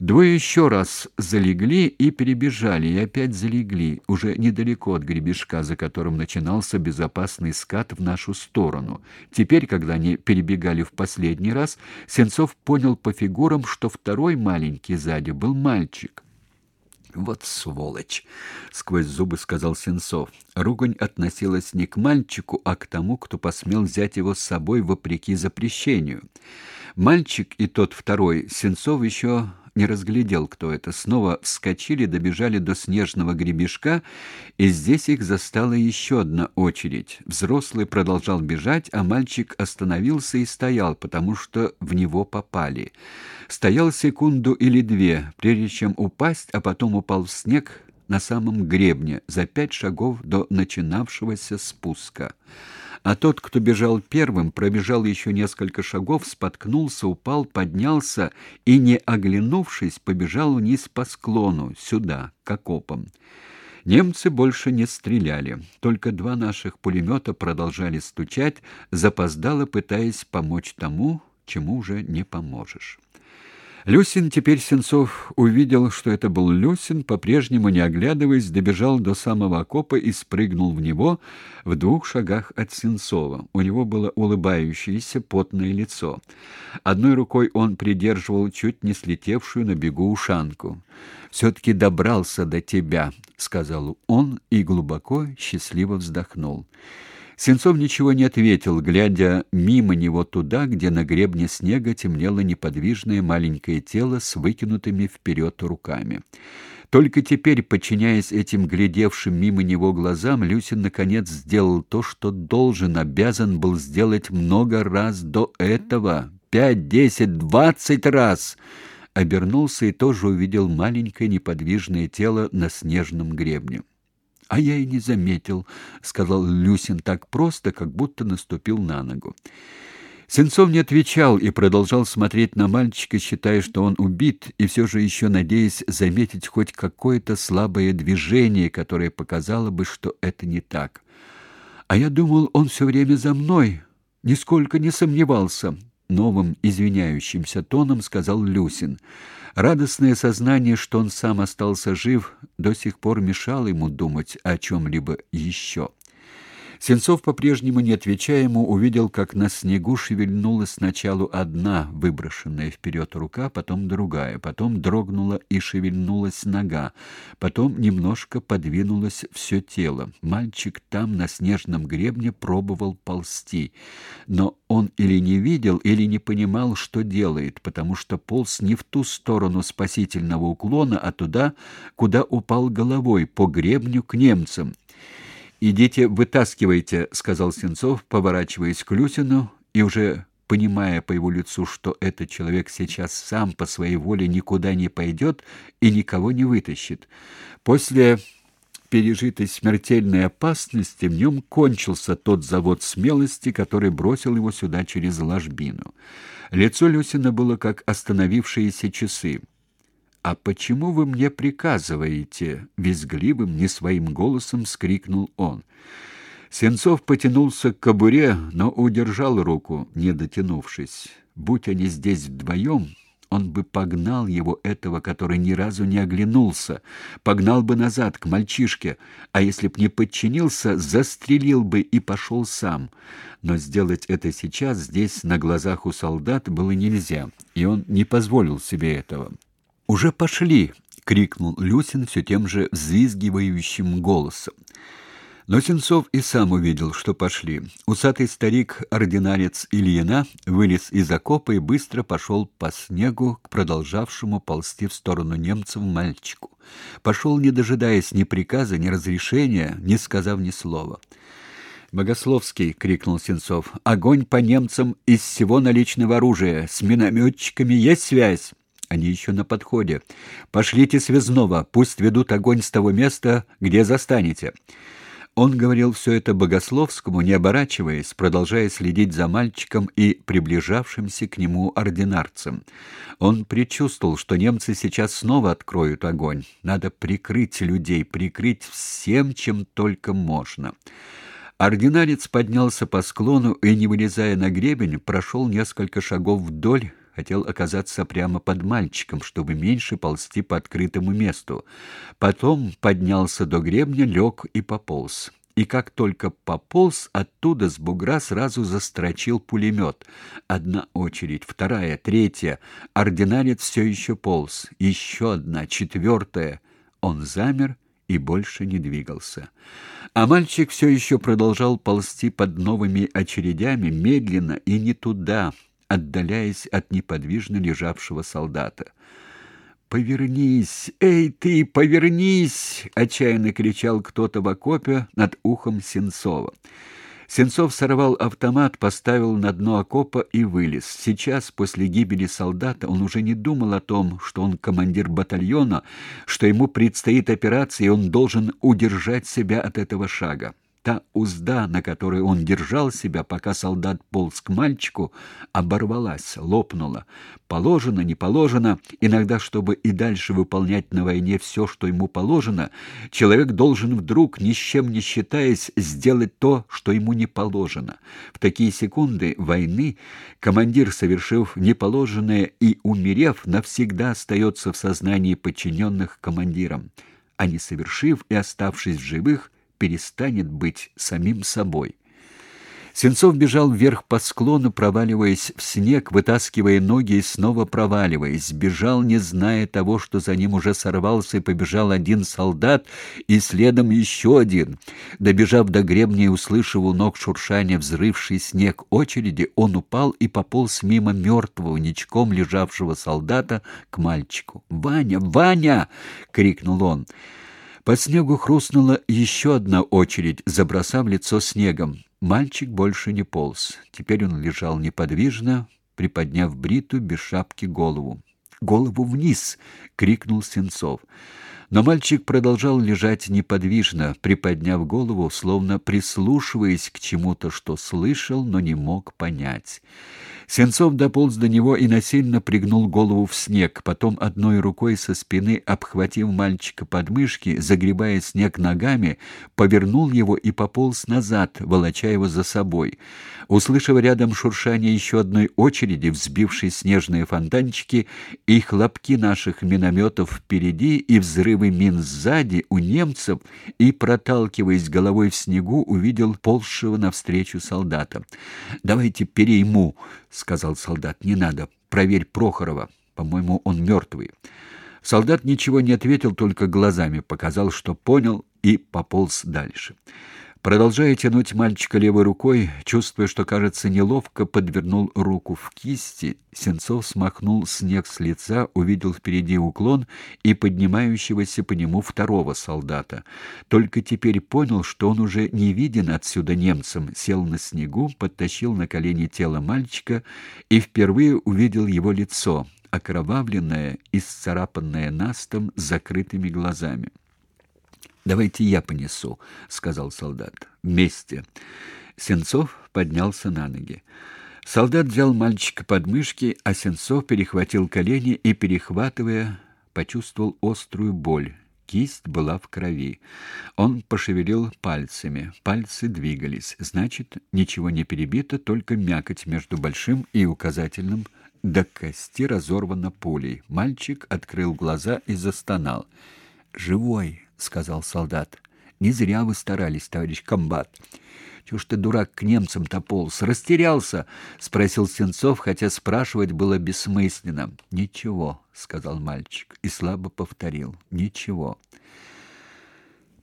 Двое еще раз залегли и перебежали, и опять залегли, уже недалеко от гребешка, за которым начинался безопасный скат в нашу сторону. Теперь, когда они перебегали в последний раз, Сенцов понял по фигурам, что второй маленький сзади был мальчик. Вот сволочь, сквозь зубы сказал Сенцов. Ругань относилась не к мальчику, а к тому, кто посмел взять его с собой вопреки запрещению. Мальчик и тот второй Сенцов еще не разглядел, кто это. Снова вскочили, добежали до снежного гребешка, и здесь их застала еще одна очередь. Взрослый продолжал бежать, а мальчик остановился и стоял, потому что в него попали. Стоял секунду или две, прежде чем упасть, а потом упал в снег на самом гребне, за пять шагов до начинавшегося спуска а тот, кто бежал первым, пробежал еще несколько шагов, споткнулся, упал, поднялся и, не оглянувшись, побежал вниз по склону, сюда, к окопам. Немцы больше не стреляли. Только два наших пулемета продолжали стучать, запоздало пытаясь помочь тому, чему уже не поможешь. Люсин, теперь Сенцов увидел, что это был Люсин, по-прежнему не оглядываясь, добежал до самого окопа и спрыгнул в него в двух шагах от Сенцова. У него было улыбающееся потное лицо. Одной рукой он придерживал чуть не слетевшую на бегу ушанку. «Все-таки добрался до тебя», — сказал он и глубоко, счастливо вздохнул. Сенцов ничего не ответил, глядя мимо него туда, где на гребне снега темнело неподвижное маленькое тело с выкинутыми вперед руками. Только теперь, подчиняясь этим глядевшим мимо него глазам, Люсин наконец сделал то, что должен, обязан был сделать много раз до этого. Пять, десять, двадцать раз! Обернулся и тоже увидел маленькое неподвижное тело на снежном гребне. А я и не заметил, сказал Люсин так просто, как будто наступил на ногу. Сенцов не отвечал и продолжал смотреть на мальчика, считая, что он убит, и все же еще надеясь заметить хоть какое-то слабое движение, которое показало бы, что это не так. А я думал, он все время за мной, нисколько не сомневался, новым извиняющимся тоном сказал Люсин. Радостное сознание, что он сам остался жив, до сих пор мешало ему думать о чем либо еще. Сенцов, по-прежнему не отвечая ему, увидел, как на снегу шевельнулась сначала одна выброшенная вперед рука, потом другая, потом дрогнула и шевельнулась нога, потом немножко подвинулось все тело. Мальчик там на снежном гребне пробовал ползти, но он или не видел, или не понимал, что делает, потому что полз не в ту сторону спасительного уклона, а туда, куда упал головой, по гребню к немцам. «Идите, вытаскивайте», — сказал Сенцов, поворачиваясь к Люсину и уже понимая по его лицу, что этот человек сейчас сам по своей воле никуда не пойдет и никого не вытащит. После пережитой смертельной опасности в нем кончился тот завод смелости, который бросил его сюда через ложбину. Лицо Люсина было как остановившиеся часы. «А почему вы мне приказываете?» — визгливым, не своим голосом скрикнул он. Сенцов потянулся к кобуре, но удержал руку, не дотянувшись. Будь они здесь вдвоем, он бы погнал его, этого, который ни разу не оглянулся, погнал бы назад, к мальчишке, а если б не подчинился, застрелил бы и пошел сам. Но сделать это сейчас, здесь, на глазах у солдат, было нельзя, и он не позволил себе этого. Уже пошли, крикнул Люсин все тем же взвизгивающим голосом. Но Сенцов и сам увидел, что пошли. Усатый старик-ординарец Ильина вылез из окопа и быстро пошел по снегу к продолжавшему ползти в сторону немцев мальчику. Пошел, не дожидаясь ни приказа, ни разрешения, не сказав ни слова. «Богословский!» — крикнул Сенцов. «Огонь по немцам из всего наличного оружия! С минометчиками есть связь!» Они еще на подходе. Пошлите связного, пусть ведут огонь с того места, где застанете. Он говорил все это Богословскому, не оборачиваясь, продолжая следить за мальчиком и приближавшимся к нему ординарцем. Он предчувствовал, что немцы сейчас снова откроют огонь. Надо прикрыть людей, прикрыть всем, чем только можно. Ординарец поднялся по склону и, не вылезая на гребень, прошел несколько шагов вдоль хотел оказаться прямо под мальчиком, чтобы меньше ползти по открытому месту. Потом поднялся до гребня, лег и пополз. И как только пополз, оттуда с бугра сразу застрочил пулемет. Одна очередь, вторая, третья. Ординарец все еще полз. Еще одна, четвертая. Он замер и больше не двигался. А мальчик все еще продолжал ползти под новыми очередями, медленно и не туда, отдаляясь от неподвижно лежавшего солдата. «Повернись! Эй, ты, повернись!» — отчаянно кричал кто-то в окопе над ухом Сенцова. Сенцов сорвал автомат, поставил на дно окопа и вылез. Сейчас, после гибели солдата, он уже не думал о том, что он командир батальона, что ему предстоит операция, и он должен удержать себя от этого шага. Та узда, на которой он держал себя, пока солдат полз к мальчику, оборвалась, лопнула. Положено, не положено, иногда, чтобы и дальше выполнять на войне все, что ему положено, человек должен вдруг, ни с чем не считаясь, сделать то, что ему не положено. В такие секунды войны командир, совершив неположенное и умерев, навсегда остается в сознании подчиненных командирам, а не совершив и оставшись в живых – перестанет быть самим собой. Сенцов бежал вверх по склону, проваливаясь в снег, вытаскивая ноги и снова проваливаясь. Бежал, не зная того, что за ним уже сорвался и побежал один солдат, и следом еще один. Добежав до гребня и услышав у ног шуршание взрывший снег очереди, он упал и пополз мимо мертвого, ничком лежавшего солдата к мальчику. «Ваня! Ваня!» — крикнул он. По снегу хрустнула еще одна очередь, забросав лицо снегом. Мальчик больше не полз. Теперь он лежал неподвижно, приподняв бритую без шапки голову. «Голову вниз!» — крикнул Сенцов. Но мальчик продолжал лежать неподвижно, приподняв голову, словно прислушиваясь к чему-то, что слышал, но не мог понять. Сенцов дополз до него и насильно пригнул голову в снег, потом одной рукой со спины, обхватив мальчика под мышки, загребая снег ногами, повернул его и пополз назад, волоча его за собой. Услышав рядом шуршание еще одной очереди, взбившей снежные фонтанчики, и хлопки наших минометов впереди, и взрывы мин сзади у немцев, и, проталкиваясь головой в снегу, увидел ползшего навстречу солдата. «Давайте перейму», сказал солдат. Не надо. Проверь Прохорова. По-моему, он мертвый». Солдат ничего не ответил, только глазами показал, что понял, и пополз дальше. Продолжая тянуть мальчика левой рукой, чувствуя, что, кажется, неловко, подвернул руку в кисти, Сенцов смахнул снег с лица, увидел впереди уклон и поднимающегося по нему второго солдата. Только теперь понял, что он уже не виден отсюда немцам, сел на снегу, подтащил на колени тело мальчика и впервые увидел его лицо, окровавленное и сцарапанное настом с закрытыми глазами. Давайте я понесу, сказал солдат. Вместе. Сенцов поднялся на ноги. Солдат взял мальчика под мышки, а Сенцов перехватил колени и, перехватывая, почувствовал острую боль. Кисть была в крови. Он пошевелил пальцами. Пальцы двигались. Значит, ничего не перебито, только мякоть между большим и указательным до кости разорвана пулей. Мальчик открыл глаза и застонал. «Живой!» Сказал солдат. Не зря вы старались, товарищ комбат. Чего ж ты, дурак, к немцам-то полз? Растерялся? спросил Сенцов, хотя спрашивать было бессмысленно. Ничего, сказал мальчик и слабо повторил. Ничего.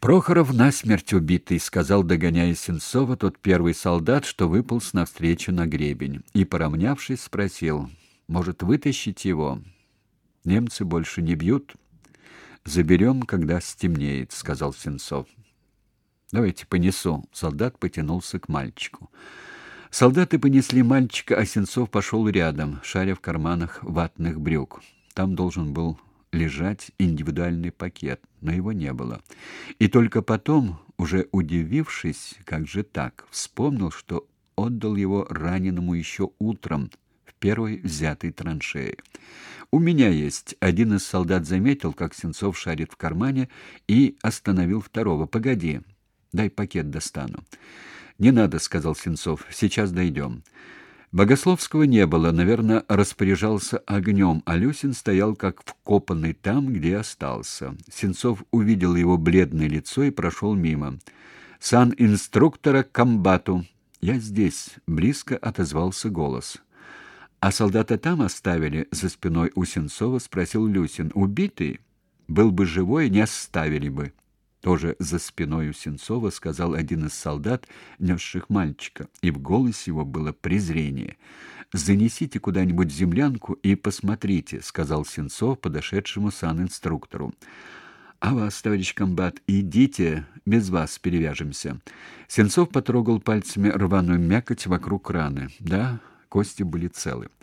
Прохоров насмерть убитый, сказал, догоняя Сенцова, тот первый солдат, что выполз навстречу на гребень, и, поравнявшись, спросил: "Может, вытащить его? Немцы больше не бьют?" Заберем, когда стемнеет, сказал Сенцов. Давайте понесу. Солдат потянулся к мальчику. Солдаты понесли мальчика, а Сенцов пошел рядом, шаря в карманах ватных брюк. Там должен был лежать индивидуальный пакет, но его не было. И только потом, уже удивившись, как же так, вспомнил, что отдал его раненому еще утром в первой взятой траншее. У меня есть. Один из солдат заметил, как Сенцов шарит в кармане и остановил второго. Погоди. Дай пакет достану. Не надо, сказал Сенцов. Сейчас дойдем». Богословского не было, наверное, распоряжался огнем, а Люсин стоял как вкопанный там, где остался. Сенцов увидел его бледное лицо и прошел мимо. «Сан инструктора комбату!» «Я здесь», — близко отозвался голос. «А солдата там оставили?» — за спиной у Сенцова спросил Люсин. «Убитый? Был бы живой, не оставили бы». Тоже за спиной у Сенцова сказал один из солдат, несших мальчика, и в голосе его было презрение. «Занесите куда-нибудь землянку и посмотрите», — сказал Сенцов подошедшему санинструктору. «А вас, товарищ комбат, идите, без вас перевяжемся». Сенцов потрогал пальцами рваную мякоть вокруг раны. Да, кости были целы.